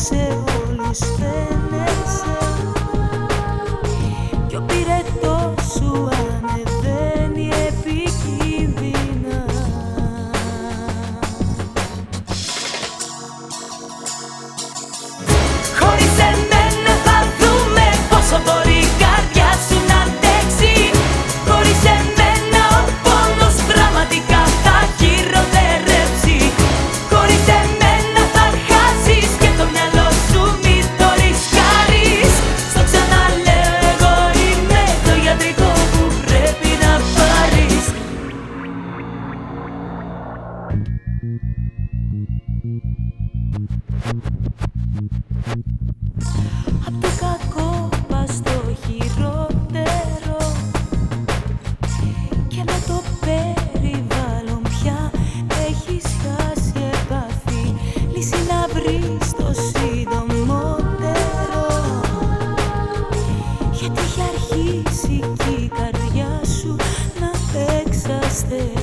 se voliste. Από το κακό πας στο χειρότερο. Και με το περιβάλλον πια έχεις χάσει επαφή. Λύση να βρεις το σύντομότερο Γιατί έχει αρχίσει η καρδιά σου να εξαστεί